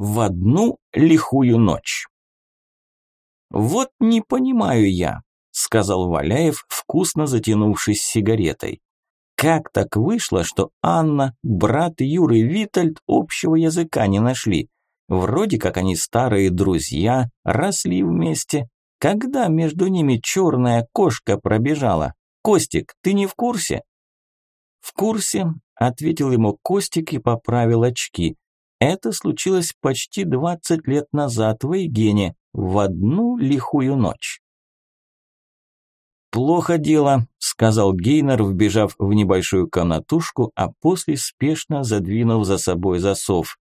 в одну лихую ночь. «Вот не понимаю я», – сказал Валяев, вкусно затянувшись сигаретой. «Как так вышло, что Анна, брат Юры Витальд общего языка не нашли? Вроде как они старые друзья, росли вместе. Когда между ними черная кошка пробежала? Костик, ты не в курсе?» «В курсе», – ответил ему Костик и поправил очки. «Это случилось почти двадцать лет назад в Эйгене, в одну лихую ночь». «Плохо дело», – сказал Гейнер, вбежав в небольшую комнатушку, а после спешно задвинув за собой засов.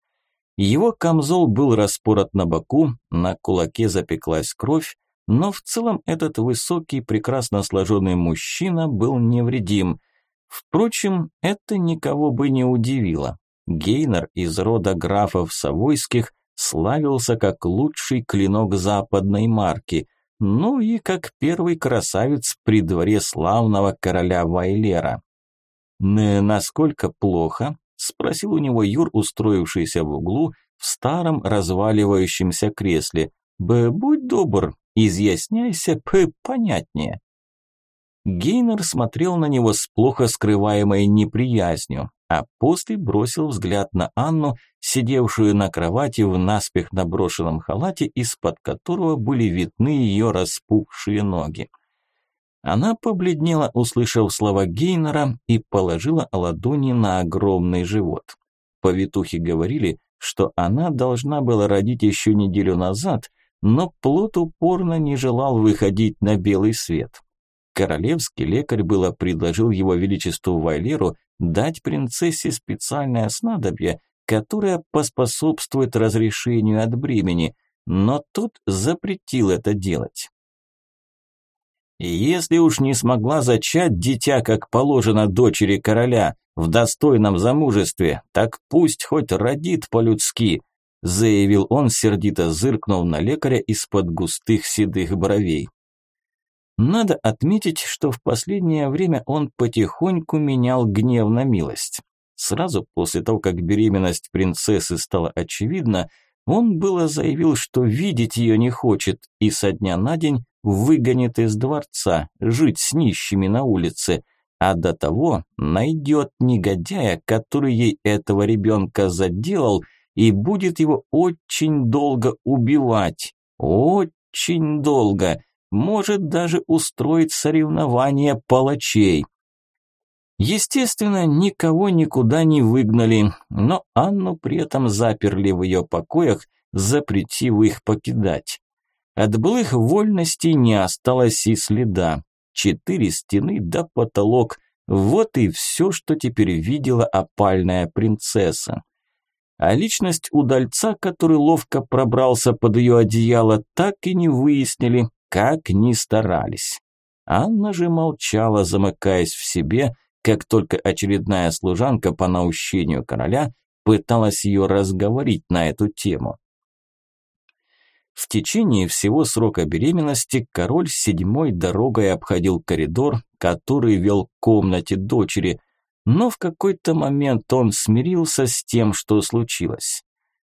Его камзол был распорот на боку, на кулаке запеклась кровь, но в целом этот высокий, прекрасно сложенный мужчина был невредим. Впрочем, это никого бы не удивило. Гейнер из рода графов Савойских славился как лучший клинок западной марки, ну и как первый красавец при дворе славного короля Вайлера. «Насколько плохо?» – спросил у него Юр, устроившийся в углу в старом разваливающемся кресле. «Б, будь добр, изъясняйся понятнее». Гейнер смотрел на него с плохо скрываемой неприязнью, а после бросил взгляд на Анну, сидевшую на кровати в наспех наброшенном халате, из-под которого были видны ее распухшие ноги. Она побледнела, услышав слова Гейнера, и положила ладони на огромный живот. Повитухи говорили, что она должна была родить еще неделю назад, но плод упорно не желал выходить на белый свет. Королевский лекарь было предложил его величеству Вайлеру дать принцессе специальное снадобье, которое поспособствует разрешению от бремени, но тот запретил это делать. Если уж не смогла зачать дитя, как положено дочери короля, в достойном замужестве, так пусть хоть родит по-людски, заявил он, сердито зыркнув на лекаря из-под густых седых бровей. Надо отметить, что в последнее время он потихоньку менял гнев на милость. Сразу после того, как беременность принцессы стала очевидна, он было заявил, что видеть ее не хочет и со дня на день выгонит из дворца, жить с нищими на улице, а до того найдет негодяя, который ей этого ребенка заделал и будет его очень долго убивать, очень долго, может даже устроить соревнование палачей. Естественно, никого никуда не выгнали, но Анну при этом заперли в ее покоях, запретив их покидать. От былых вольностей не осталось и следа. Четыре стены да потолок – вот и все, что теперь видела опальная принцесса. А личность удальца, который ловко пробрался под ее одеяло, так и не выяснили, как ни старались. Анна же молчала, замыкаясь в себе, как только очередная служанка по наущению короля пыталась ее разговорить на эту тему. В течение всего срока беременности король седьмой дорогой обходил коридор, который вел к комнате дочери, но в какой-то момент он смирился с тем, что случилось.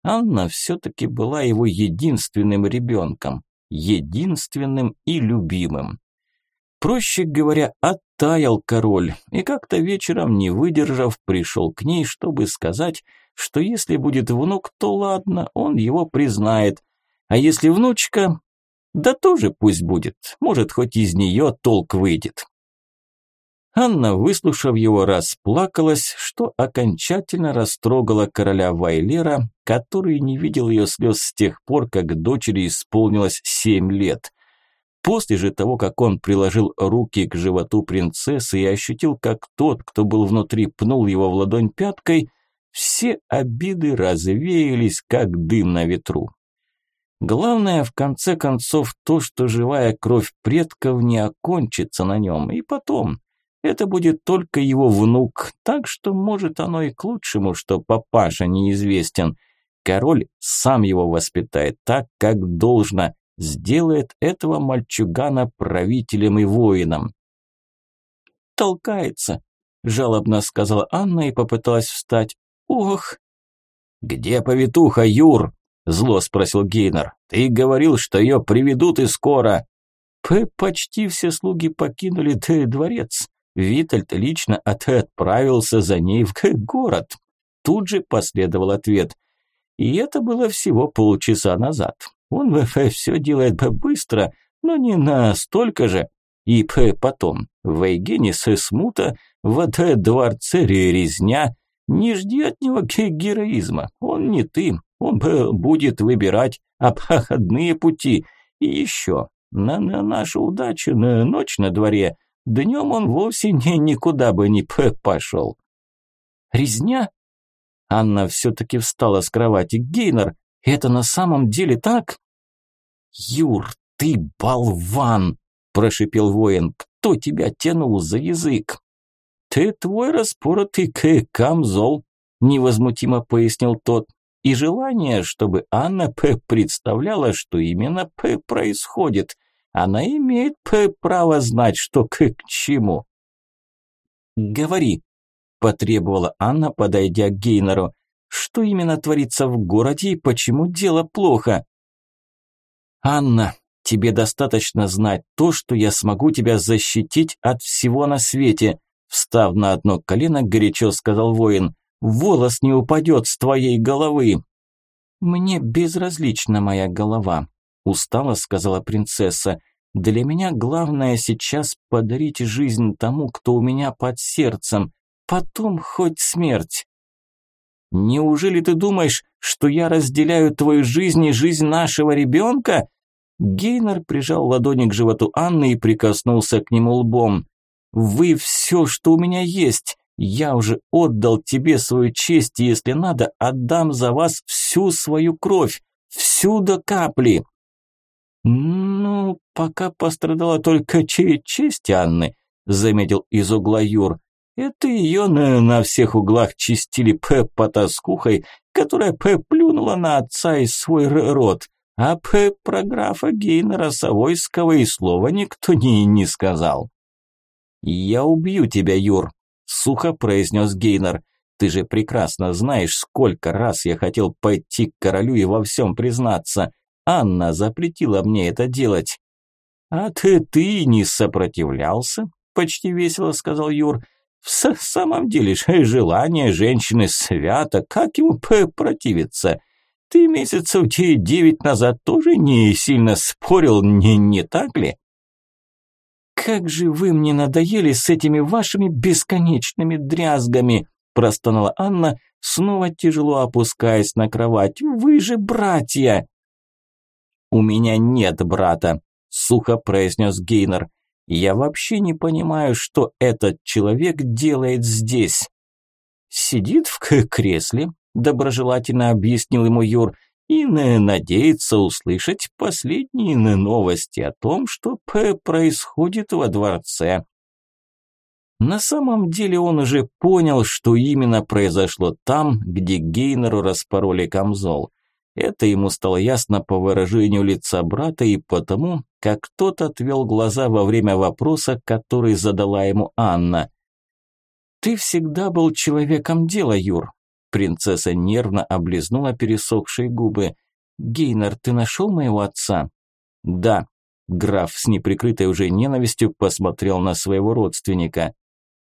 Анна все-таки была его единственным ребенком, единственным и любимым. Проще говоря, оттаял король, и как-то вечером, не выдержав, пришел к ней, чтобы сказать, что если будет внук, то ладно, он его признает, а если внучка, да тоже пусть будет, может, хоть из нее толк выйдет. Анна, выслушав его, расплакалась, что окончательно растрогала короля Вайлера, который не видел ее слез с тех пор, как дочери исполнилось семь лет. После же того, как он приложил руки к животу принцессы и ощутил, как тот, кто был внутри, пнул его в ладонь пяткой, все обиды развеялись, как дым на ветру. Главное, в конце концов, то, что живая кровь предков не окончится на нем, и потом, это будет только его внук, так что, может, оно и к лучшему, что папаша неизвестен. Король сам его воспитает так, как должно, сделает этого мальчугана правителем и воином. «Толкается», – жалобно сказала Анна и попыталась встать. «Ох!» «Где повитуха, Юр?» Зло спросил Гейнер. Ты говорил, что ее приведут и скоро. П почти все слуги покинули Т дворец. Витальд лично отправился за ней в город. Тут же последовал ответ. И это было всего полчаса назад. Он в все делает быстро, но не настолько же. И потом, в Эйгене смута, в дворце резня. Не жди от него героизма, он не ты, он будет выбирать обходные пути. И еще, на, на нашу удачу, на ночь на дворе, днем он вовсе не, никуда бы не пошел. Резня? Анна все-таки встала с кровати. Гейнер, это на самом деле так? Юр, ты болван, прошипел воин. Кто тебя тянул за язык? Ты твой распоротый камзол, невозмутимо пояснил тот и желание, чтобы Анна П. представляла, что именно П. происходит. Она имеет П. право знать, что к, к чему. «Говори», – потребовала Анна, подойдя к Гейнеру. «Что именно творится в городе и почему дело плохо?» «Анна, тебе достаточно знать то, что я смогу тебя защитить от всего на свете», встав на одно колено, горячо сказал воин волос не упадет с твоей головы. Мне безразлична моя голова, устало сказала принцесса. Для меня главное сейчас подарить жизнь тому, кто у меня под сердцем, потом хоть смерть. Неужели ты думаешь, что я разделяю твою жизнь и жизнь нашего ребенка? Гейнер прижал ладони к животу Анны и прикоснулся к нему лбом. Вы все, что у меня есть. Я уже отдал тебе свою честь, и если надо, отдам за вас всю свою кровь, всю до капли. Ну, пока пострадала только честь Анны, заметил из угла Юр. Это ее на, на всех углах чистили П потаскухой, которая П плюнула на отца и свой род. А П про графа Гейнера Савойского и слова никто не, не сказал. «Я убью тебя, Юр», сухо произнес Гейнер. Ты же прекрасно знаешь, сколько раз я хотел пойти к королю и во всем признаться. Анна запретила мне это делать. А ты ты не сопротивлялся? Почти весело сказал Юр. В самом деле, желание женщины свято, как ему противиться? Ты месяцев девять назад тоже не сильно спорил, не, не так ли? «Как же вы мне надоели с этими вашими бесконечными дрязгами!» простонала Анна, снова тяжело опускаясь на кровать. «Вы же братья!» «У меня нет брата», – сухо произнес Гейнер. «Я вообще не понимаю, что этот человек делает здесь». «Сидит в кресле», – доброжелательно объяснил ему Юр, и надеется услышать последние новости о том, что происходит во дворце. На самом деле он уже понял, что именно произошло там, где Гейнеру распороли камзол. Это ему стало ясно по выражению лица брата и потому, как тот отвел глаза во время вопроса, который задала ему Анна. «Ты всегда был человеком дела, Юр. Принцесса нервно облизнула пересохшие губы. «Гейнер, ты нашел моего отца?» «Да». Граф с неприкрытой уже ненавистью посмотрел на своего родственника.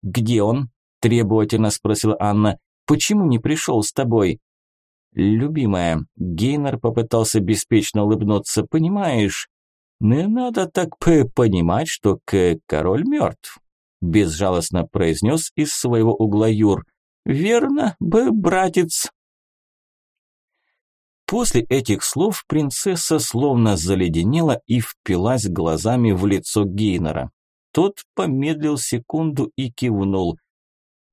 «Где он?» – требовательно спросила Анна. «Почему не пришел с тобой?» «Любимая», – Гейнер попытался беспечно улыбнуться, – «понимаешь, не надо так понимать, что король мертв», – безжалостно произнес из своего угла Юр. «Верно, бы, братец». После этих слов принцесса словно заледенела и впилась глазами в лицо Гейнера. Тот помедлил секунду и кивнул.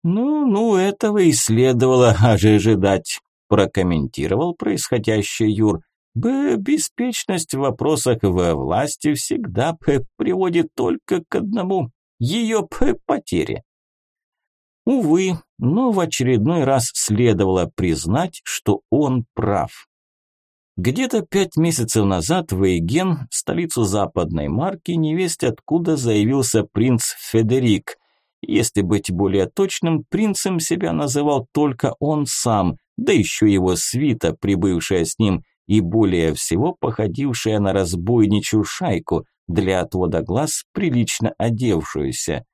«Ну, ну, этого и следовало ожидать», – прокомментировал происходящее Юр. «Б, беспечность в вопросах во власти всегда п, приводит только к одному – ее п, потере. Увы, но в очередной раз следовало признать, что он прав. Где-то пять месяцев назад в Эйген, столицу западной марки, невесть откуда заявился принц Федерик. Если быть более точным, принцем себя называл только он сам, да еще его свита, прибывшая с ним, и более всего походившая на разбойничью шайку, для отвода глаз прилично одевшуюся.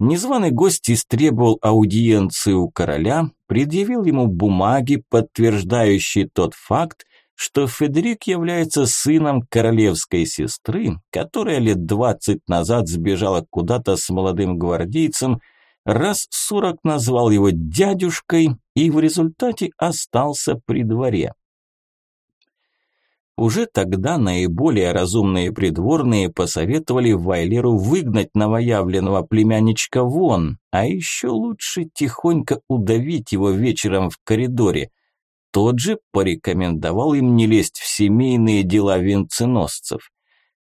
Незваный гость истребовал аудиенцию у короля, предъявил ему бумаги, подтверждающие тот факт, что Федерик является сыном королевской сестры, которая лет двадцать назад сбежала куда-то с молодым гвардейцем, раз сорок назвал его дядюшкой и в результате остался при дворе. Уже тогда наиболее разумные придворные посоветовали Вайлеру выгнать новоявленного племянничка вон, а еще лучше тихонько удавить его вечером в коридоре. Тот же порекомендовал им не лезть в семейные дела венценосцев.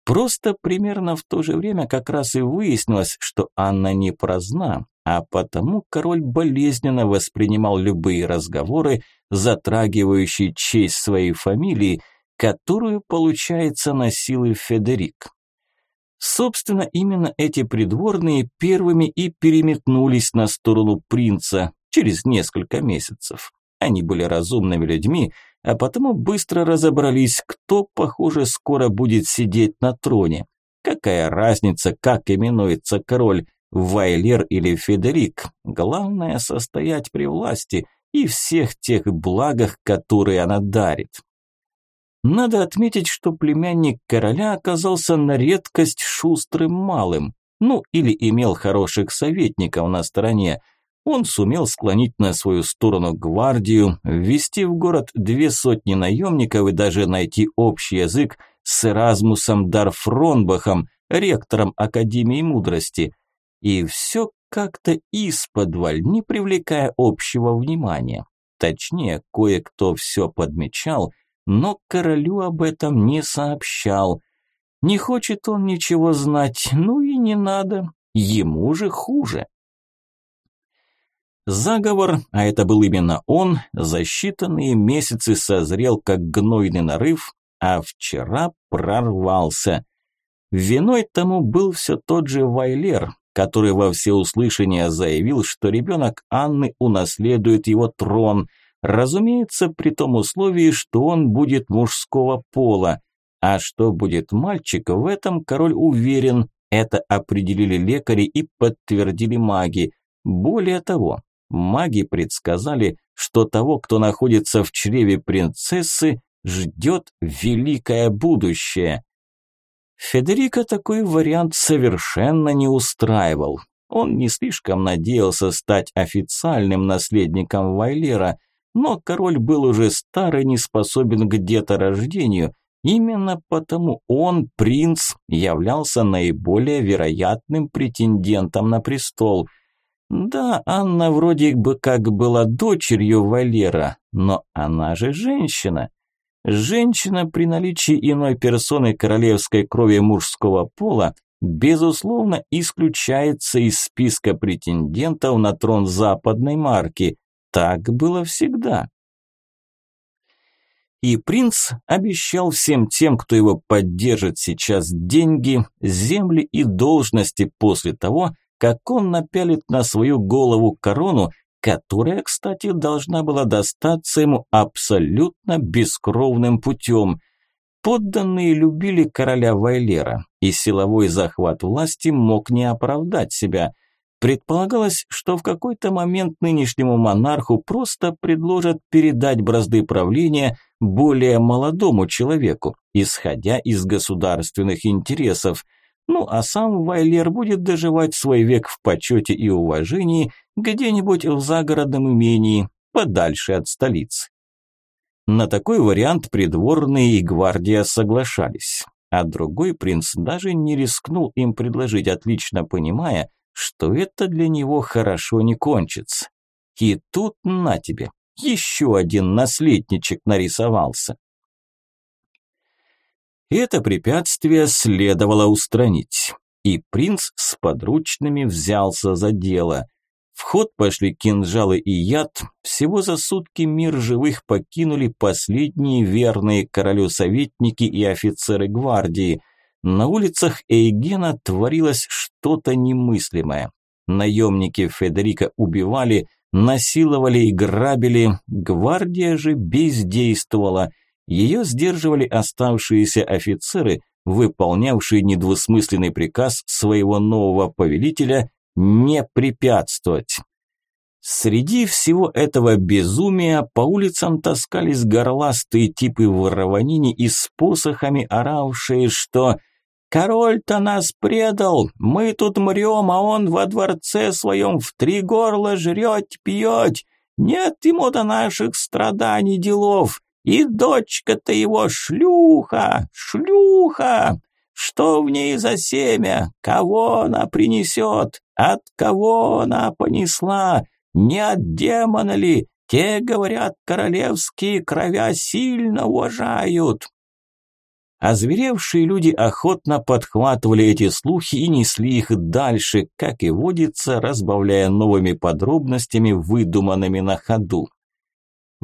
Просто примерно в то же время как раз и выяснилось, что Анна не праздна, а потому король болезненно воспринимал любые разговоры, затрагивающие честь своей фамилии, которую, получается, носил и Федерик. Собственно, именно эти придворные первыми и переметнулись на сторону принца через несколько месяцев. Они были разумными людьми, а потому быстро разобрались, кто, похоже, скоро будет сидеть на троне. Какая разница, как именуется король, Вайлер или Федерик? Главное – состоять при власти и всех тех благах, которые она дарит. Надо отметить, что племянник короля оказался на редкость шустрым малым, ну или имел хороших советников на стороне. Он сумел склонить на свою сторону гвардию, ввести в город две сотни наемников и даже найти общий язык с Эразмусом Дарфронбахом, ректором Академии Мудрости. И все как-то исподволь, не привлекая общего внимания. Точнее, кое-кто все подмечал – но королю об этом не сообщал. Не хочет он ничего знать, ну и не надо, ему же хуже. Заговор, а это был именно он, за считанные месяцы созрел как гнойный нарыв, а вчера прорвался. Виной тому был все тот же Вайлер, который во всеуслышание заявил, что ребенок Анны унаследует его трон – Разумеется, при том условии, что он будет мужского пола. А что будет мальчик, в этом король уверен. Это определили лекари и подтвердили маги. Более того, маги предсказали, что того, кто находится в чреве принцессы, ждет великое будущее. Федерико такой вариант совершенно не устраивал. Он не слишком надеялся стать официальным наследником Вайлера, но король был уже стар и не способен к деторождению. Именно потому он, принц, являлся наиболее вероятным претендентом на престол. Да, Анна вроде бы как была дочерью Валера, но она же женщина. Женщина при наличии иной персоны королевской крови мужского пола безусловно исключается из списка претендентов на трон западной марки. Так было всегда. И принц обещал всем тем, кто его поддержит сейчас деньги, земли и должности после того, как он напялит на свою голову корону, которая, кстати, должна была достаться ему абсолютно бескровным путем. Подданные любили короля Вайлера, и силовой захват власти мог не оправдать себя – Предполагалось, что в какой-то момент нынешнему монарху просто предложат передать бразды правления более молодому человеку, исходя из государственных интересов. Ну а сам Вайлер будет доживать свой век в почете и уважении где-нибудь в загородном имении, подальше от столицы. На такой вариант придворные и гвардия соглашались, а другой принц даже не рискнул им предложить, отлично понимая, что это для него хорошо не кончится. И тут на тебе, еще один наследничек нарисовался. Это препятствие следовало устранить, и принц с подручными взялся за дело. В ход пошли кинжалы и яд, всего за сутки мир живых покинули последние верные королю советники и офицеры гвардии – на улицах Эйгена творилось что-то немыслимое. Наемники Федерика убивали, насиловали и грабили, гвардия же бездействовала. Ее сдерживали оставшиеся офицеры, выполнявшие недвусмысленный приказ своего нового повелителя не препятствовать. Среди всего этого безумия по улицам таскались горластые типы в равнине и с посохами оравшие, что «Король-то нас предал, мы тут мрем, а он во дворце своем в три горла жрет, пьет, нет ему до наших страданий делов, и дочка-то его шлюха, шлюха!» Что в ней за семя? Кого она принесет? От кого она понесла? Не от демона ли? Те, говорят, королевские кровя сильно уважают. Озверевшие люди охотно подхватывали эти слухи и несли их дальше, как и водится, разбавляя новыми подробностями, выдуманными на ходу.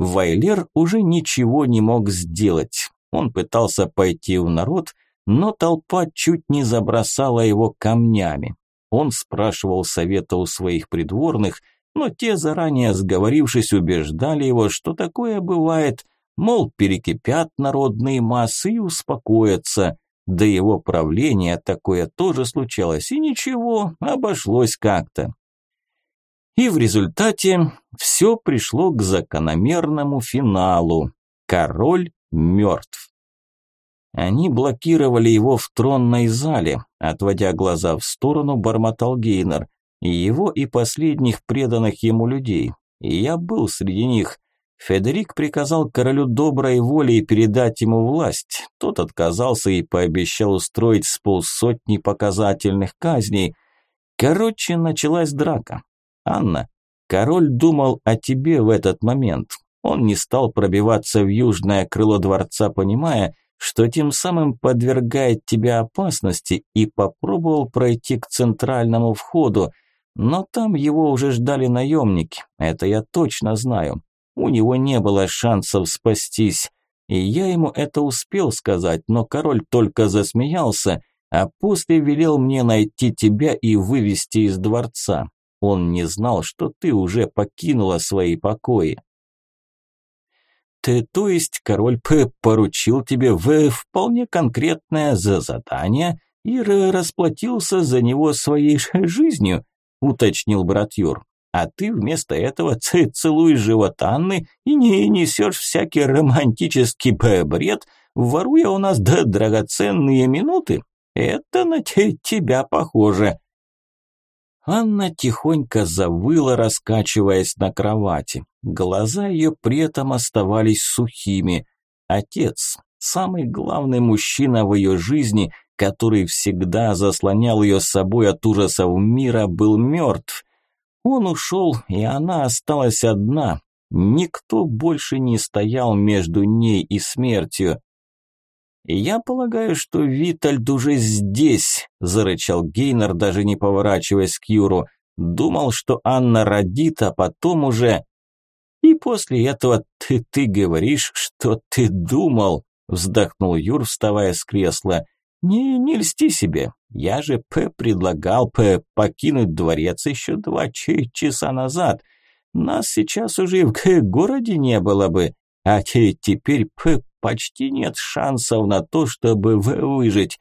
Вайлер уже ничего не мог сделать. Он пытался пойти в народ, но толпа чуть не забросала его камнями. Он спрашивал совета у своих придворных, но те, заранее сговорившись, убеждали его, что такое бывает, мол, перекипят народные массы и успокоятся. До его правления такое тоже случалось, и ничего, обошлось как-то. И в результате все пришло к закономерному финалу. Король мертв. Они блокировали его в тронной зале, отводя глаза в сторону, бормотал Гейнер – его, и последних преданных ему людей. И я был среди них. Федерик приказал королю доброй волей передать ему власть. Тот отказался и пообещал устроить с полсотни показательных казней. Короче, началась драка. Анна, король думал о тебе в этот момент. Он не стал пробиваться в южное крыло дворца, понимая, что тем самым подвергает тебя опасности, и попробовал пройти к центральному входу, но там его уже ждали наемники, это я точно знаю. У него не было шансов спастись. И я ему это успел сказать, но король только засмеялся, а после велел мне найти тебя и вывести из дворца. Он не знал, что ты уже покинула свои покои. Ты, то есть король П поручил тебе в вполне конкретное за задание и расплатился за него своей жизнью, уточнил брат Юр. А ты вместо этого целуешь живот Анны и не несешь всякий романтический бред, воруя у нас драгоценные минуты. Это на тебя похоже. Анна тихонько завыла, раскачиваясь на кровати. Глаза ее при этом оставались сухими. Отец, самый главный мужчина в ее жизни, который всегда заслонял ее собой от ужасов мира, был мертв. Он ушел, и она осталась одна. Никто больше не стоял между ней и смертью. «Я полагаю, что Витальд уже здесь», – зарычал Гейнер, даже не поворачиваясь к Юру. «Думал, что Анна родит, а потом уже...» «И после этого ты, ты говоришь, что ты думал», – вздохнул Юр, вставая с кресла. «Не, не льсти себе. Я же П предлагал П покинуть дворец еще два часа назад. Нас сейчас уже в городе не было бы, а теперь П почти нет шансов на то, чтобы выжить.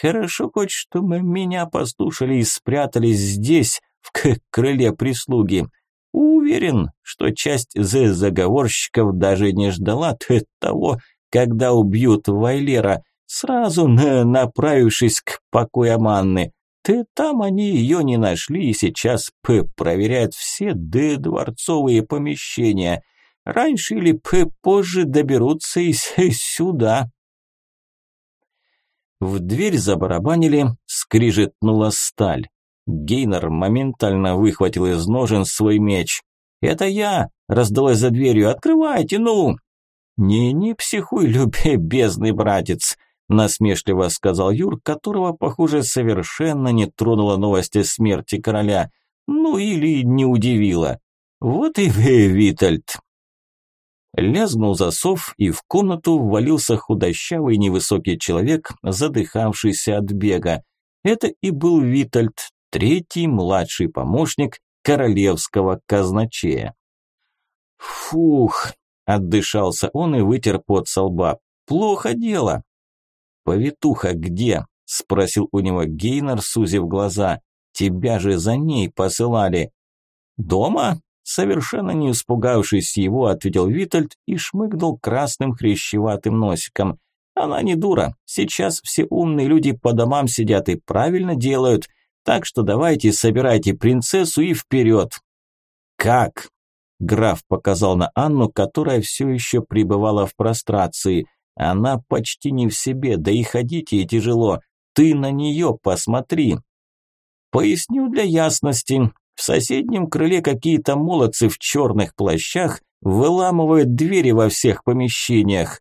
Хорошо хоть, что мы меня послушали и спрятались здесь, в крыле прислуги. Уверен, что часть заговорщиков даже не ждала того, когда убьют Вайлера, сразу направившись к покоям Анны. Ты там они ее не нашли и сейчас П проверяют все Д дворцовые помещения. Раньше или позже доберутся и сюда. В дверь забарабанили, скрижетнула сталь. Гейнер моментально выхватил из ножен свой меч. «Это я!» – раздалось за дверью. «Открывайте, ну!» «Не, не психуй, любезный братец!» насмешливо сказал Юр, которого, похоже, совершенно не тронула новость о смерти короля. Ну или не удивила. Вот и вы, Витальд. Лязгнул засов, и в комнату ввалился худощавый невысокий человек, задыхавшийся от бега. Это и был Витальд, третий младший помощник королевского казначея. «Фух!» – отдышался он и вытер пот со лба. Плохо дело. Повитуха где? спросил у него Гейнер, сузив глаза. Тебя же за ней посылали. Дома? Совершенно не испугавшись его, ответил Витальд и шмыгнул красным хрящеватым носиком. Она не дура. Сейчас все умные люди по домам сидят и правильно делают. Так что давайте собирайте принцессу и вперед. Как? Граф показал на Анну, которая все еще пребывала в прострации. Она почти не в себе, да и ходить ей тяжело. Ты на нее посмотри. Поясню для ясности. В соседнем крыле какие-то молодцы в черных плащах выламывают двери во всех помещениях.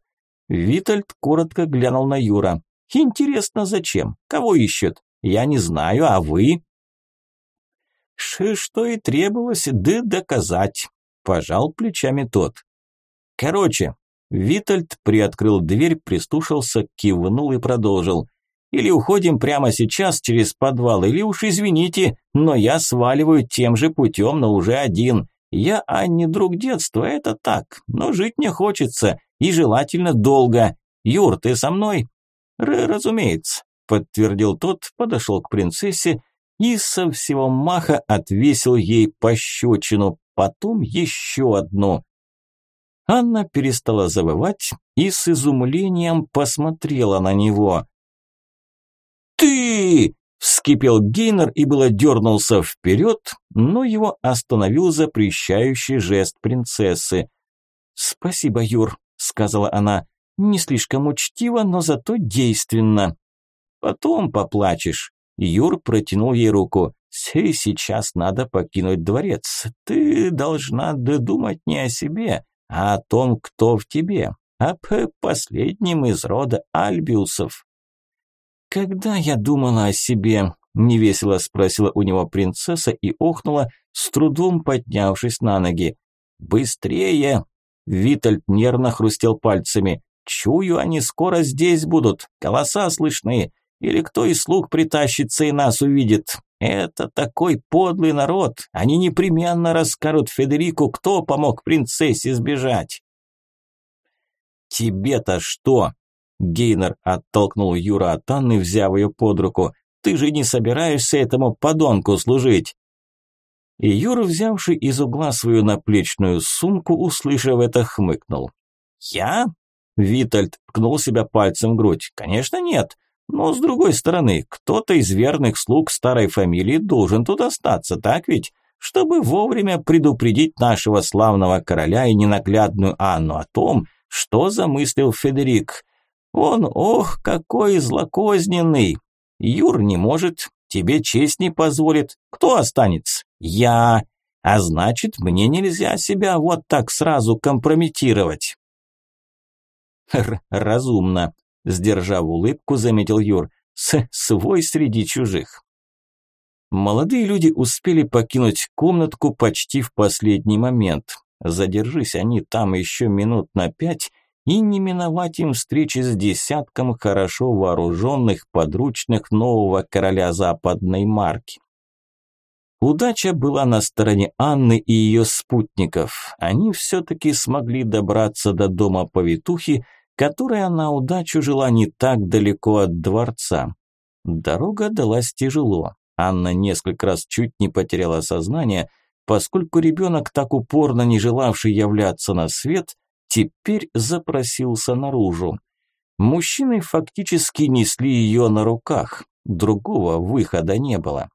Витальд коротко глянул на Юра. «Интересно, зачем? Кого ищут? Я не знаю, а вы?» «Что и требовалось, да доказать», – пожал плечами тот. «Короче», – Витальд приоткрыл дверь, прислушался, кивнул и продолжил. «Или уходим прямо сейчас через подвал, или уж извините, но я сваливаю тем же путем, но уже один. Я Анне друг детства, это так, но жить не хочется, и желательно долго. Юр, ты со мной? Р разумеется, подтвердил тот, подошел к принцессе и со всего маха отвесил ей пощечину, потом еще одну. Анна перестала завывать и с изумлением посмотрела на него. «Ты!» – вскипел Гейнер и было дернулся вперед, но его остановил запрещающий жест принцессы. «Спасибо, Юр», сказала она. Не слишком учтиво, но зато действенно. Потом поплачешь. Юр протянул ей руку. Сейчас надо покинуть дворец. Ты должна додумать не о себе, а о том, кто в тебе, об последнем из рода Альбиусов. Когда я думала о себе, невесело спросила у него принцесса и охнула, с трудом поднявшись на ноги. Быстрее, Витальд нервно хрустел пальцами. «Чую, они скоро здесь будут. Голоса слышны. Или кто из слуг притащится и нас увидит. Это такой подлый народ. Они непременно расскажут Федерику, кто помог принцессе сбежать». «Тебе-то что?» Гейнер оттолкнул Юра от Анны, взяв ее под руку. «Ты же не собираешься этому подонку служить?» И Юра, взявший из угла свою наплечную сумку, услышав это, хмыкнул. «Я?» Витальд ткнул себя пальцем в грудь. «Конечно нет. Но с другой стороны, кто-то из верных слуг старой фамилии должен тут остаться, так ведь? Чтобы вовремя предупредить нашего славного короля и ненаглядную Анну о том, что замыслил Федерик. Он, ох, какой злокозненный! Юр не может, тебе честь не позволит. Кто останется? Я. А значит, мне нельзя себя вот так сразу компрометировать. Р разумно, сдержав улыбку, заметил Юр. С свой среди чужих. Молодые люди успели покинуть комнатку почти в последний момент. Задержись они там еще минут на пять, и не миновать им встречи с десятком хорошо вооруженных подручных нового короля западной марки. Удача была на стороне Анны и ее спутников. Они все-таки смогли добраться до дома повитухи, которая на удачу жила не так далеко от дворца. Дорога далась тяжело. Анна несколько раз чуть не потеряла сознание, поскольку ребенок, так упорно не желавший являться на свет, теперь запросился наружу. Мужчины фактически несли ее на руках, другого выхода не было.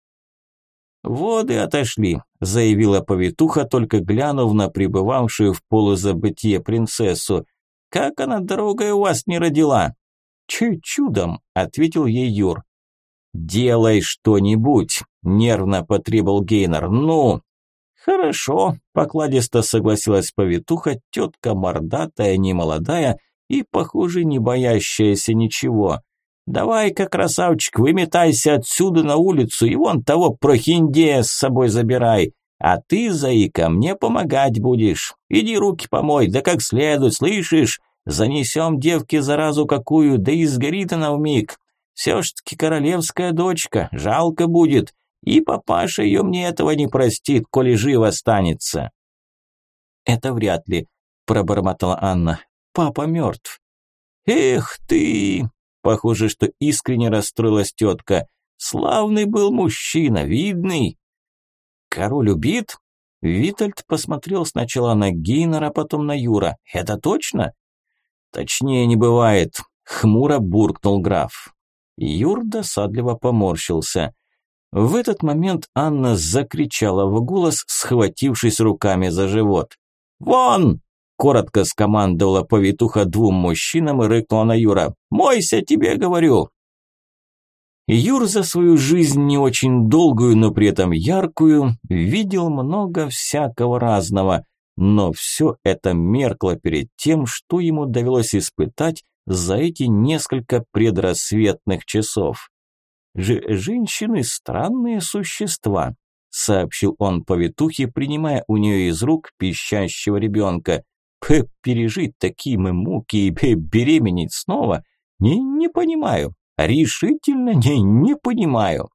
«Воды отошли», – заявила повитуха, только глянув на пребывавшую в полузабытие принцессу. «Как она дорогой у вас не родила?» «Чуть чудом», – ответил ей Юр. «Делай что-нибудь», – нервно потребовал Гейнер. «Ну!» «Хорошо», – покладисто согласилась повитуха, тетка мордатая, немолодая и, похоже, не боящаяся ничего. «Давай-ка, красавчик, выметайся отсюда на улицу и вон того прохиндея с собой забирай. А ты, Заика, мне помогать будешь. Иди руки помой, да как следует, слышишь? Занесем девке заразу какую, да и сгорит она вмиг. Все ж таки королевская дочка, жалко будет. И папаша ее мне этого не простит, коли жив останется. Это вряд ли. пробормотала Анна. «Папа мертв». «Эх ты!» Похоже, что искренне расстроилась тетка. «Славный был мужчина, видный». «Король убит?» Витальд посмотрел сначала на Гейнера, потом на Юра. «Это точно?» «Точнее не бывает», – хмуро буркнул граф. Юр досадливо поморщился. В этот момент Анна закричала в голос, схватившись руками за живот. «Вон!» – коротко скомандовала повитуха двум мужчинам и рыкнула на Юра. «Мойся, тебе говорю!» Юр за свою жизнь не очень долгую, но при этом яркую, видел много всякого разного, но все это меркло перед тем, что ему довелось испытать за эти несколько предрассветных часов. Ж «Женщины – странные существа», – сообщил он повитухе, принимая у нее из рук пищащего ребенка. «Пережить такие муки и беременеть снова? Не, не понимаю». Решительно не, не понимаю.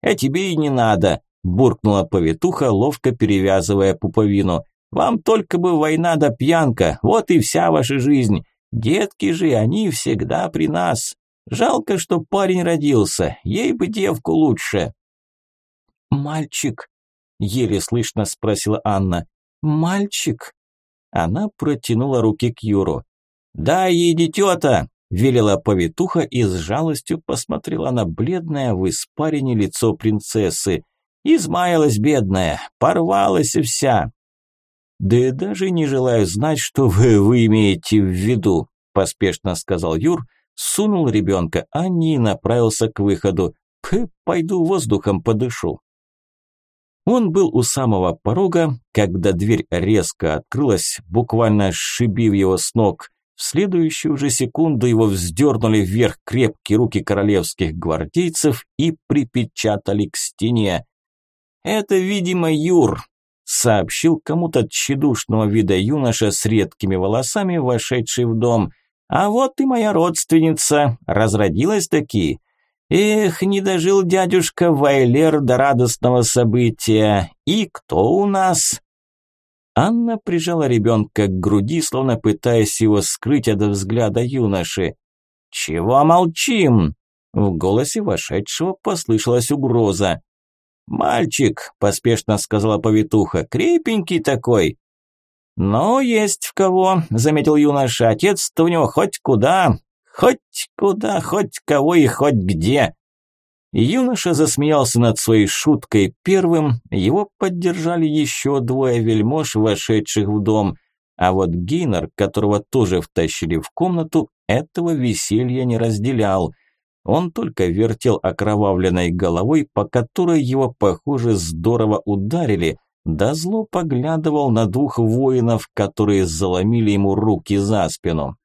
А тебе и не надо, буркнула повитуха, ловко перевязывая пуповину. Вам только бы война да пьянка, вот и вся ваша жизнь. Детки же, они всегда при нас. Жалко, что парень родился, ей бы девку лучше. Мальчик, еле слышно спросила Анна. Мальчик? Она протянула руки к Юру. «Дай ей дитё-то!» велела повитуха и с жалостью посмотрела на бледное в испарине лицо принцессы. Измаялась бедная, порвалась вся. «Да и даже не желаю знать, что вы, вы имеете в виду», поспешно сказал Юр, сунул ребенка Анни и направился к выходу. «П «Пойду воздухом подышу». Он был у самого порога, когда дверь резко открылась, буквально сшибив его с ног. В следующую же секунду его вздернули вверх крепкие руки королевских гвардейцев и припечатали к стене. «Это, видимо, Юр», – сообщил кому-то тщедушного вида юноша с редкими волосами, вошедший в дом. «А вот и моя родственница, разродилась таки. Эх, не дожил дядюшка Вайлер до радостного события. И кто у нас?» Анна прижала ребенка к груди, словно пытаясь его скрыть от взгляда юноши. «Чего молчим?» В голосе вошедшего послышалась угроза. «Мальчик», – поспешно сказала повитуха, – «крепенький такой». «Ну, есть в кого», – заметил юноша, – «отец-то у него хоть куда, хоть куда, хоть кого и хоть где». Юноша засмеялся над своей шуткой первым, его поддержали еще двое вельмож, вошедших в дом, а вот Гейнер, которого тоже втащили в комнату, этого веселья не разделял. Он только вертел окровавленной головой, по которой его, похоже, здорово ударили, да зло поглядывал на двух воинов, которые заломили ему руки за спину.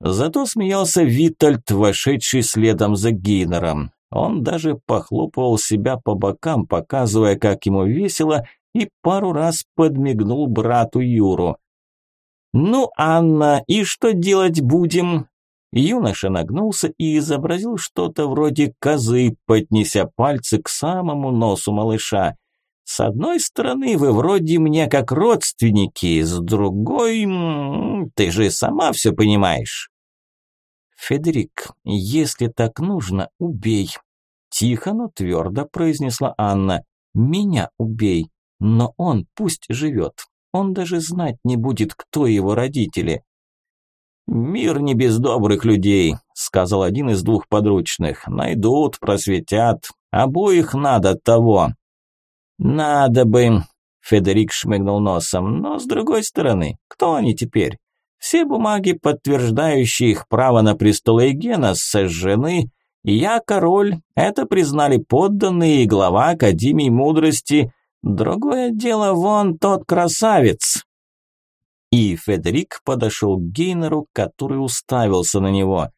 Зато смеялся Витальд, вошедший следом за Гейнером. Он даже похлопывал себя по бокам, показывая, как ему весело, и пару раз подмигнул брату Юру. «Ну, Анна, и что делать будем?» Юноша нагнулся и изобразил что-то вроде козы, поднеся пальцы к самому носу малыша. «С одной стороны, вы вроде мне как родственники, с другой... Ты же сама все понимаешь». «Федерик, если так нужно, убей», – тихо, но твердо произнесла Анна. «Меня убей, но он пусть живет. Он даже знать не будет, кто его родители». «Мир не без добрых людей», – сказал один из двух подручных. «Найдут, просветят. Обоих надо того». «Надо бы», – Федерик шмыгнул носом. «Но с другой стороны, кто они теперь? Все бумаги, подтверждающие их право на престол Эгена, сожжены. Я король, это признали подданные и глава Академии Мудрости. Другое дело вон тот красавец. И Федерик подошел к Гейнеру, который уставился на него.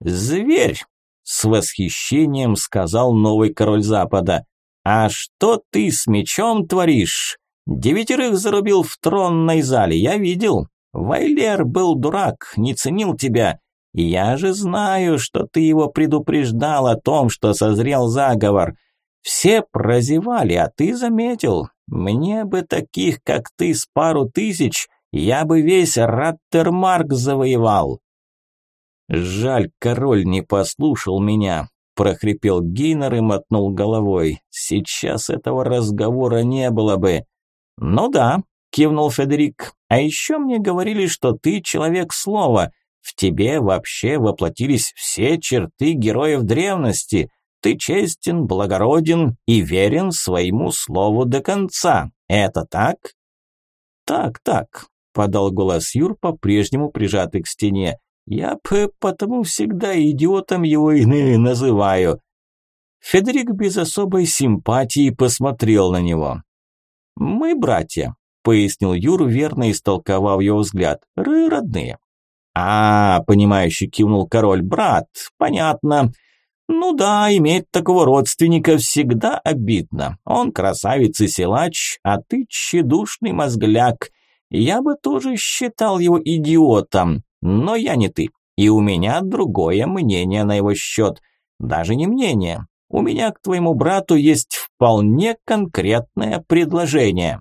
«Зверь!» – с восхищением сказал новый король Запада. «А что ты с мечом творишь? Девятерых зарубил в тронной зале, я видел. Вайлер был дурак, не ценил тебя. Я же знаю, что ты его предупреждал о том, что созрел заговор. Все прозевали, а ты заметил. Мне бы таких, как ты, с пару тысяч, Я бы весь Раттермарк завоевал. Жаль, король не послушал меня, прохрипел Гейнер и мотнул головой. Сейчас этого разговора не было бы. Ну да, кивнул Федерик. А еще мне говорили, что ты человек слова. В тебе вообще воплотились все черты героев древности. Ты честен, благороден и верен своему слову до конца. Это так? Так, так, подал голос Юр, по-прежнему прижатый к стене. Я п потому всегда идиотом его и называю. Федерик без особой симпатии посмотрел на него. «Мы братья», – пояснил Юр, верно истолковав его взгляд. «Родные». «А, – понимающе кивнул король, – брат, понятно. Ну да, иметь такого родственника всегда обидно. Он красавец и силач, а ты тщедушный мозгляк. Я бы тоже считал его идиотом, но я не ты. И у меня другое мнение на его счет. Даже не мнение. У меня к твоему брату есть вполне конкретное предложение.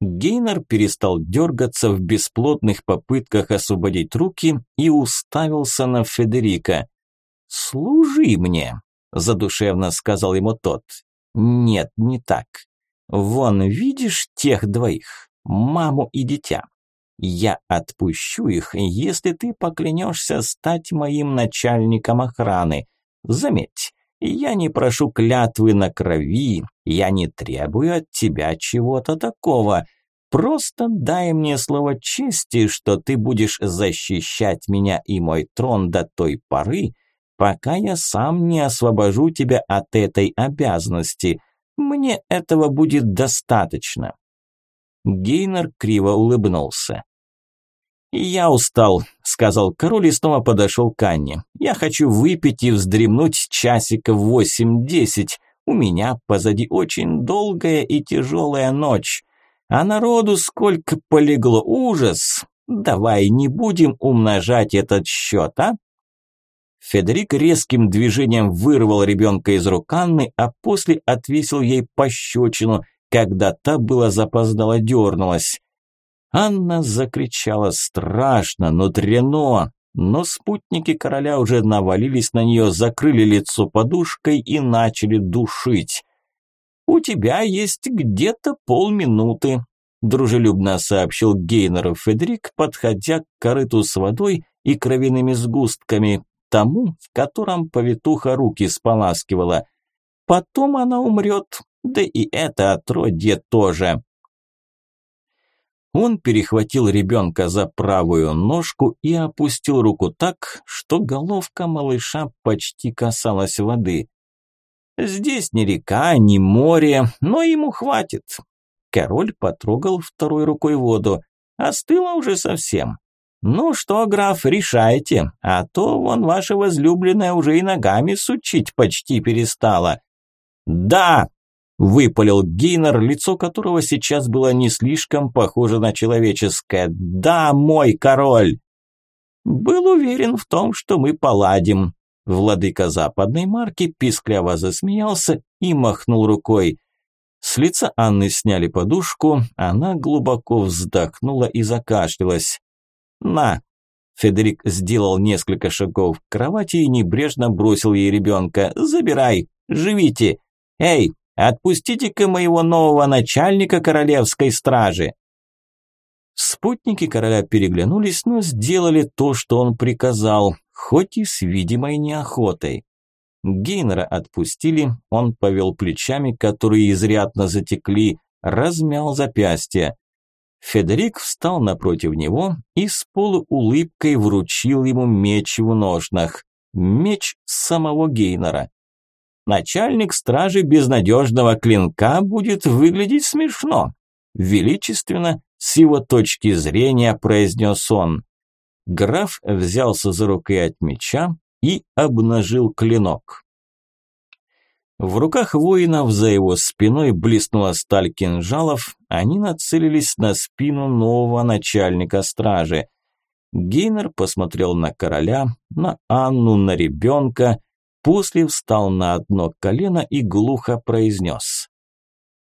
Гейнер перестал дергаться в бесплодных попытках освободить руки и уставился на Федерика. «Служи мне», – задушевно сказал ему тот. «Нет, не так. Вон, видишь тех двоих, маму и дитя? Я отпущу их, если ты поклянешься стать моим начальником охраны. Заметь, я не прошу клятвы на крови, я не требую от тебя чего-то такого. Просто дай мне слово чести, что ты будешь защищать меня и мой трон до той поры, пока я сам не освобожу тебя от этой обязанности. Мне этого будет достаточно». Гейнер криво улыбнулся. «Я устал», – сказал король и снова подошел к Анне. «Я хочу выпить и вздремнуть часиков восемь-десять. У меня позади очень долгая и тяжелая ночь. А народу сколько полегло, ужас! Давай не будем умножать этот счет, а?» Федерик резким движением вырвал ребенка из рук Анны, а после отвесил ей пощечину, когда та была запоздала дернулась. Анна закричала страшно, нутрено, но спутники короля уже навалились на нее, закрыли лицо подушкой и начали душить. «У тебя есть где-то полминуты», – дружелюбно сообщил Гейнеру Федерик, подходя к корыту с водой и кровяными сгустками, тому, в котором повитуха руки споласкивала. Потом она умрет, да и это отродье тоже. Он перехватил ребенка за правую ножку и опустил руку так, что головка малыша почти касалась воды. Здесь ни река, ни море, но ему хватит. Король потрогал второй рукой воду. Остыло уже совсем. «Ну что, граф, решайте, а то вон ваша возлюбленная уже и ногами сучить почти перестала». «Да!» – выпалил Гейнер, лицо которого сейчас было не слишком похоже на человеческое. «Да, мой король!» «Был уверен в том, что мы поладим». Владыка западной марки пискляво засмеялся и махнул рукой. С лица Анны сняли подушку, она глубоко вздохнула и закашлялась. «На!» Федерик сделал несколько шагов к кровати и небрежно бросил ей ребенка. «Забирай! Живите! Эй, отпустите-ка моего нового начальника королевской стражи!» Спутники короля переглянулись, но сделали то, что он приказал, хоть и с видимой неохотой. Гейнера отпустили, он повел плечами, которые изрядно затекли, размял запястье. Федерик встал напротив него и с полуулыбкой вручил ему меч в ножнах. Меч самого Гейнера. Начальник стражи безнадежного клинка будет выглядеть смешно. Величественно, с его точки зрения, произнес он. Граф взялся за рукой меча и обнажил клинок. В руках воинов за его спиной блеснула сталь кинжалов, они нацелились на спину нового начальника стражи. Гейнер посмотрел на короля, на Анну, на ребенка, после встал на одно колено и глухо произнес.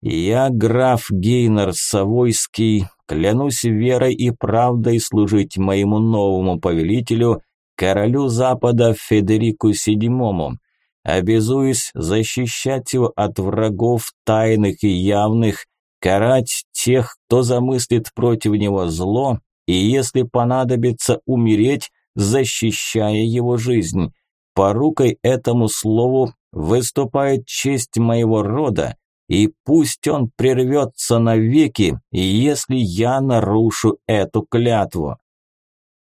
«Я граф Гейнер Савойский, клянусь верой и правдой служить моему новому повелителю, королю Запада Федерику VII. Обязуюсь защищать его от врагов тайных и явных, карать тех, кто замыслит против него зло, и если понадобится умереть, защищая его жизнь. Порукой этому слову выступает честь моего рода, и пусть он прервется навеки, если я нарушу эту клятву.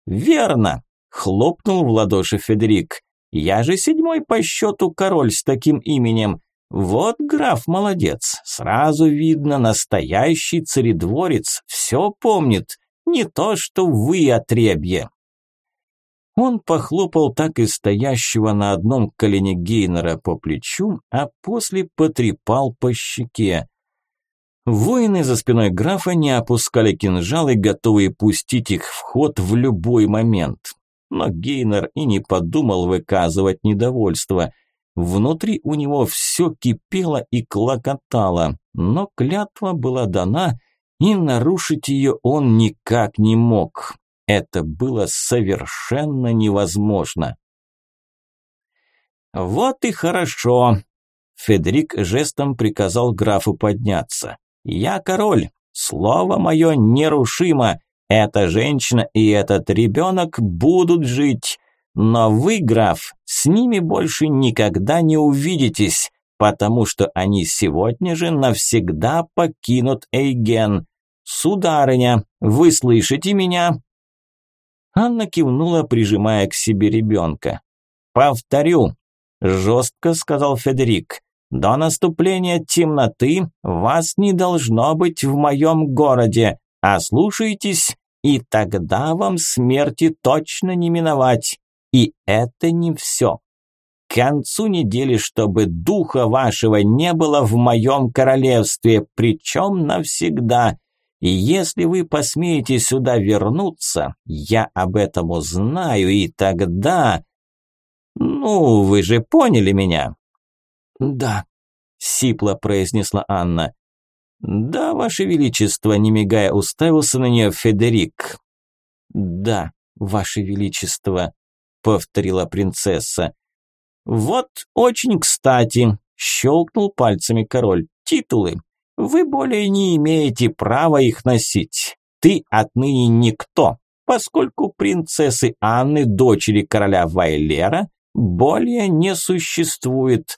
Верно, хлопнул в ладоши Федерик. Я же седьмой по счету король с таким именем. Вот граф молодец, сразу видно, настоящий царедворец, все помнит, не то что вы, отребье. Он похлопал так и стоящего на одном колене Гейнера по плечу, а после потрепал по щеке. Воины за спиной графа не опускали кинжалы, готовые пустить их в ход в любой момент. Но Гейнер и не подумал выказывать недовольство. Внутри у него все кипело и клокотало, но клятва была дана, и нарушить ее он никак не мог. Это было совершенно невозможно. «Вот и хорошо», – Федерик жестом приказал графу подняться. «Я король, слово мое нерушимо, эта женщина и этот ребенок будут жить, но вы, граф, с ними больше никогда не увидитесь, потому что они сегодня же навсегда покинут Эйген. Сударыня, вы слышите меня?» Анна кивнула, прижимая к себе ребенка. «Повторю», – жестко сказал Федерик. «До наступления темноты вас не должно быть в моем городе. Ослушайтесь, и тогда вам смерти точно не миновать. И это не все. К концу недели, чтобы духа вашего не было в моем королевстве, причем навсегда. И если вы посмеете сюда вернуться, я об этом узнаю, и тогда... Ну, вы же поняли меня?» «Да», – сипло произнесла Анна. «Да, Ваше Величество», – не мигая уставился на нее Федерик. «Да, Ваше Величество», – повторила принцесса. «Вот очень кстати», – щелкнул пальцами король. «Титулы. Вы более не имеете права их носить. Ты отныне никто, поскольку принцессы Анны, дочери короля Вайлера, более не существует.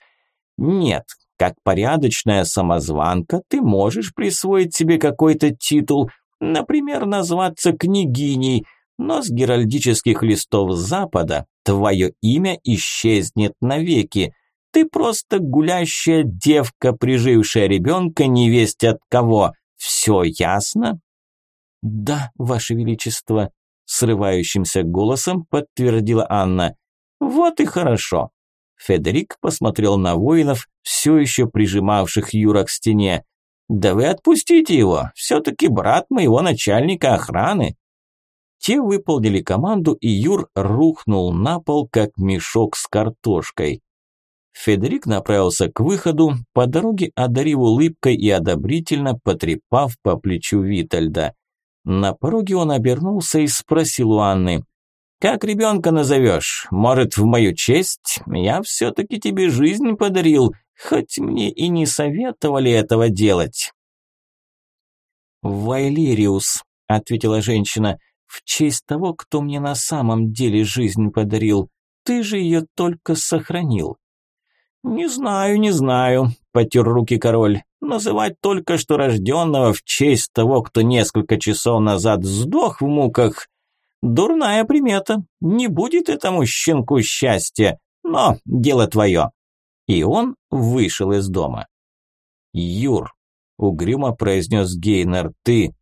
Нет, как порядочная самозванка ты можешь присвоить себе какой-то титул, например, назваться княгиней, но с геральдических листов Запада твое имя исчезнет навеки. Ты просто гулящая девка, прижившая ребенка невесть от кого. Все ясно? Да, ваше величество, срывающимся голосом подтвердила Анна. Вот и хорошо. Федерик посмотрел на воинов, все еще прижимавших Юра к стене. «Да вы отпустите его, все-таки брат моего начальника охраны». Те выполнили команду, и Юр рухнул на пол, как мешок с картошкой. Федерик направился к выходу, по дороге одарив улыбкой и одобрительно потрепав по плечу Витальда. На пороге он обернулся и спросил у Анны, «Как ребенка назовешь? Может, в мою честь? Я все-таки тебе жизнь подарил, хоть мне и не советовали этого делать». «Вайлириус», – ответила женщина, – «в честь того, кто мне на самом деле жизнь подарил. Ты же ее только сохранил». «Не знаю, не знаю», – потер руки король. «Называть только что рожденного в честь того, кто несколько часов назад сдох в муках, дурная примета. Не будет этому щенку счастья, но дело твое». И он вышел из дома. «Юр», – угрюмо произнес Гейнер, – «ты...»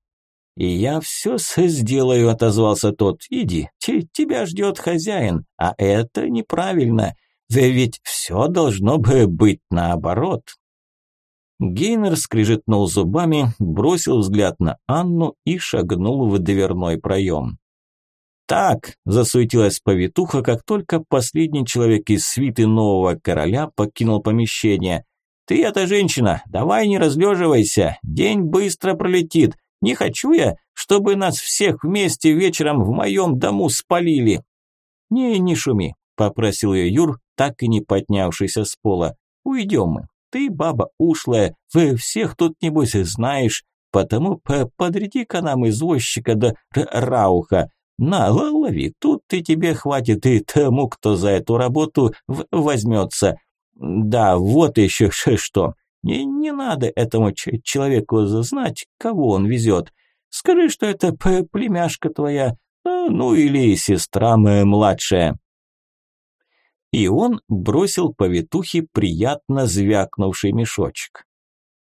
«И я все сделаю», – отозвался тот. «Иди, тебя ждет хозяин, а это неправильно. Да ведь все должно бы быть наоборот. Гейнер скрижетнул зубами, бросил взгляд на Анну и шагнул в дверной проем. «Так», – засуетилась повитуха, как только последний человек из свиты нового короля покинул помещение. «Ты эта женщина, давай не разлеживайся, день быстро пролетит, Не хочу я, чтобы нас всех вместе вечером в моем дому спалили». «Не, не шуми», – попросил ее Юр, так и не поднявшийся с пола. «Уйдем мы. Ты баба ушлая, вы всех тут, небось, знаешь, потому подряди-ка нам извозчика да рауха. На, лови, тут и тебе хватит, и тому, кто за эту работу возьмется. Да, вот еще что. Не, не надо этому человеку знать, кого он везет. Скажи, что это племяшка твоя, а, ну или сестра моя младшая. И он бросил повитухе приятно звякнувший мешочек.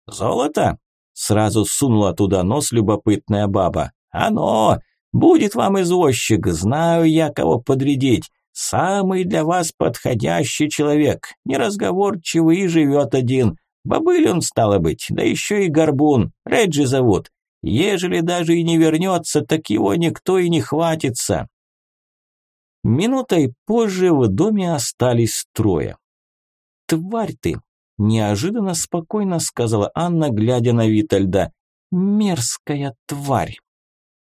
«Золото?» – сразу сунула туда нос любопытная баба. «Оно! Будет вам извозчик, знаю я, кого подрядить. Самый для вас подходящий человек, неразговорчивый и живет один. Бобыль он, стало быть, да еще и горбун, Реджи зовут. Ежели даже и не вернется, так его никто и не хватится. Минутой позже в доме остались трое. «Тварь ты!» – неожиданно спокойно сказала Анна, глядя на Витальда. «Мерзкая тварь!»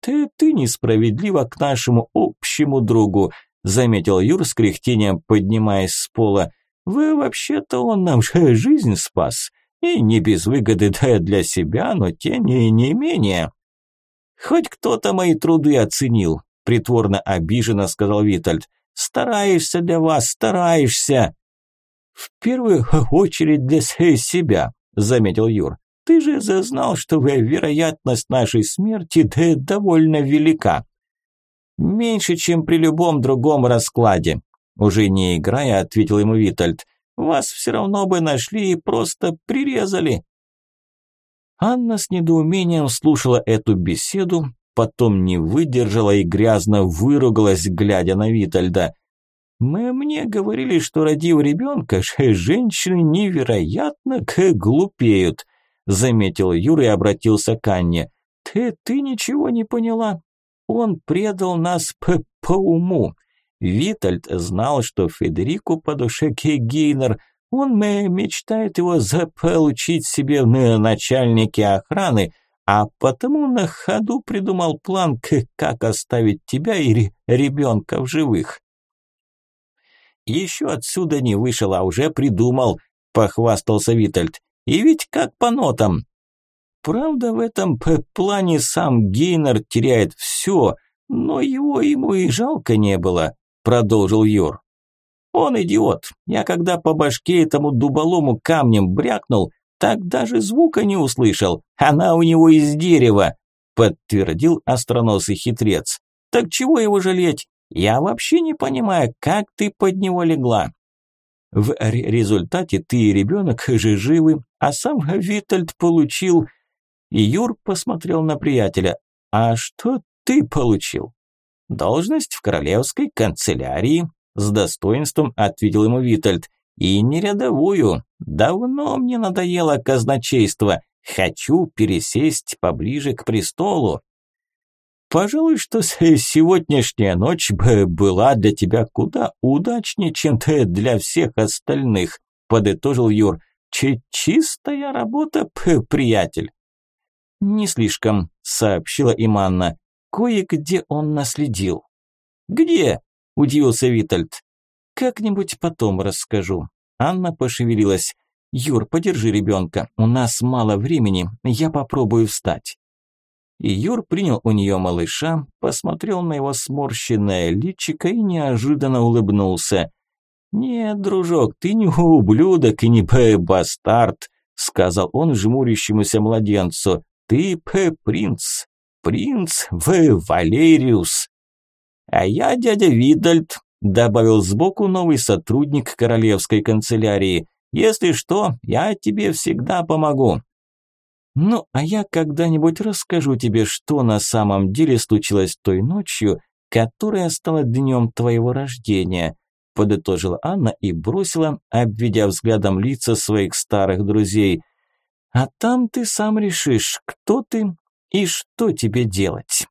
«Ты, ты несправедлива к нашему общему другу», – заметил Юр с кряхтением, поднимаясь с пола. «Вы вообще-то он нам жизнь спас, и не без выгоды да для себя, но тем не менее». «Хоть кто-то мои труды оценил», – притворно обиженно сказал Витальд. «Стараешься для вас, стараешься». «В первую очередь для себя», – заметил Юр. Ты же зазнал, что вероятность нашей смерти да довольно велика. Меньше, чем при любом другом раскладе. Уже не играя, ответил ему Витальд. Вас все равно бы нашли и просто прирезали. Анна с недоумением слушала эту беседу, потом не выдержала и грязно выругалась, глядя на Витальда. «Мы мне говорили, что родив ребенка, женщины невероятно глупеют заметил Юра и обратился к Анне. Ты, ты ничего не поняла? Он предал нас по, по уму. Витальд знал, что Федерику по душе Гейнер. Он мечтает его заполучить себе в начальнике охраны, а потому на ходу придумал план, как оставить тебя и ребенка в живых. Еще отсюда не вышел, а уже придумал, похвастался Витальд. И ведь как по нотам. Правда, в этом плане сам Гейнер теряет все, но его ему и жалко не было, продолжил Юр. Он идиот. Я когда по башке этому дуболому камнем брякнул, так даже звука не услышал. Она у него из дерева, подтвердил остроносый хитрец. Так чего его жалеть? Я вообще не понимаю, как ты под него легла. В результате ты и ребенок же живы, а сам Витальд получил... И Юр посмотрел на приятеля. А что ты получил? Должность в королевской канцелярии, с достоинством ответил ему Витальд. И не рядовую. Давно мне надоело казначейство. Хочу пересесть поближе к престолу. Пожалуй, что сегодняшняя ночь была для тебя куда удачнее, чем для всех остальных, подытожил Юр. Ч чистая работа, приятель. Не слишком, сообщила Иманна. Кое-где он наследил. Где? удивился Витальд. Как-нибудь потом расскажу. Анна пошевелилась. Юр, подержи ребенка. У нас мало времени. Я попробую встать. И Юр принял у нее малыша, посмотрел на его сморщенное личико и неожиданно улыбнулся. «Нет, дружок, ты не ублюдок и не бастард», сказал он жмурящемуся младенцу. «Ты принц, принц В. Валериус». «А я дядя Видальд», добавил сбоку новый сотрудник королевской канцелярии. «Если что, я тебе всегда помогу». Ну, а я когда-нибудь расскажу тебе, что на самом деле случилось той ночью, которая стала днем твоего рождения», подытожила Анна и бросила, обведя взглядом лица своих старых друзей. «А там ты сам решишь, кто ты и что тебе делать».